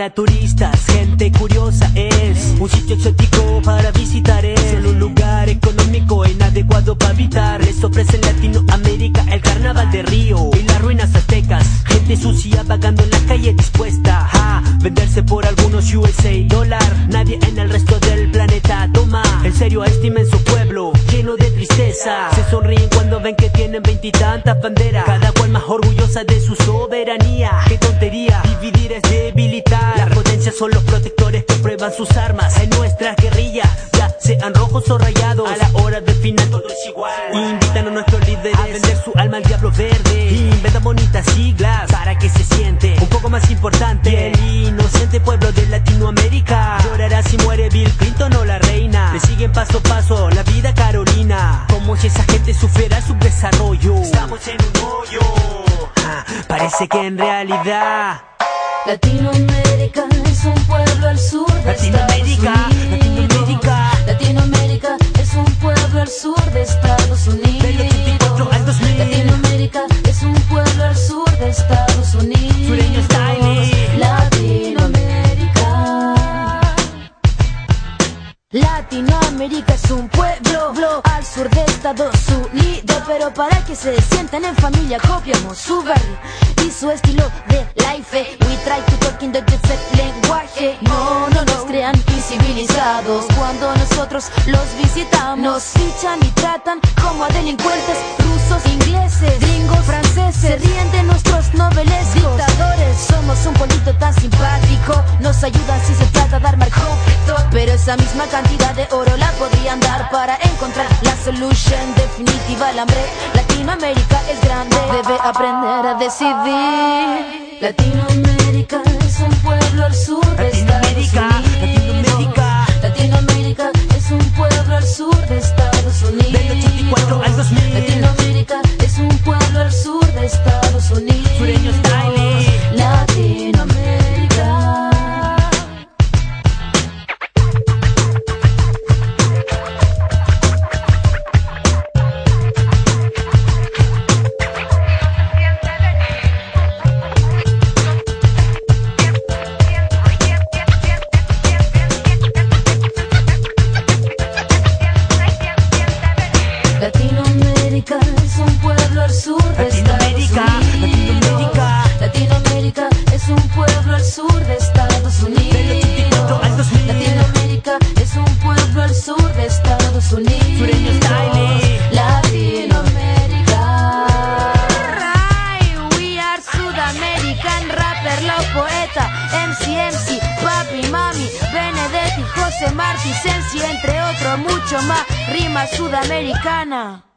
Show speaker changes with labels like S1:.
S1: para turistas, gente curiosa es un sitio exótico para visitar es solo un lugar económico inadecuado para habitar. Les ofrece en Latinoamérica el carnaval de Río y las ruinas aztecas. Gente sucia vagando en la calle dispuesta a venderse por algunos USA dólar. Nadie en el resto del planeta toma en serio a este inmenso pueblo lleno de tristeza. Se sonríen cuando ven que tienen veintitantas banderas, cada cual más orgullosa de su soberanía. Son los protectores que prueban sus armas en nuestras guerrillas. Ya sean rojos o rayados, a la hora del final todo es igual. Invitan a nuestros líderes a vender su alma al diablo verde. Inventan bonitas siglas para que se siente un poco más importante. El inocente pueblo de Latinoamérica llorará si muere Bill Clinton o la reina. Le siguen paso a paso la vida Carolina, como si esa gente sufriera su desarrollo. Estamos en un hoyo. Ah, parece que en realidad
S2: Latinoamérica es un pueblo al sur de
S1: Latinoamérica,
S2: Estados Unidos.
S1: Latinoamérica.
S2: Latinoamérica es un pueblo al sur de Estados Unidos.
S1: Del 84 al 2000.
S2: Latinoamérica es un pueblo al sur de Estados Unidos. Latinoamérica es un pueblo blo, al sur de Estados Unidos, pero para que se sientan en familia copiamos su barrio y su estilo de life. We try to talk in the jet lenguaje. No, no nos crean incivilizados cuando nosotros los visitamos. Nos fichan y tratan como a delincuentes rusos, ingleses, gringos, franceses. Se ríen de nuestros noveles dictadores. Somos un pueblito tan simpático. Nos ayudan si se trata de armar. Pero esa misma cantidad de oro la podrían dar para encontrar la solution definitiva al hambre. Latinoamérica es grande, debe aprender a decidir. Latinoamérica es un pueblo al sur de Estados
S1: Latinoamérica,
S2: Unidos.
S1: Latinoamérica.
S2: Latinoamérica es un pueblo al sur de Estados Unidos.
S1: Del 84 al 2000.
S2: Latinoamérica es un pueblo al sur de Estados Unidos.
S1: Sureño style.
S2: Latinoamérica es un pueblo al sur de
S1: Latinoamérica,
S2: Estados Unidos.
S1: Latinoamérica.
S2: Latinoamérica es un pueblo al sur de Estados Unidos.
S1: Del 84 al 2000.
S2: Latinoamérica es un pueblo al sur de Estados Unidos. Sensi, entre otros, mucho más, rima sudamericana.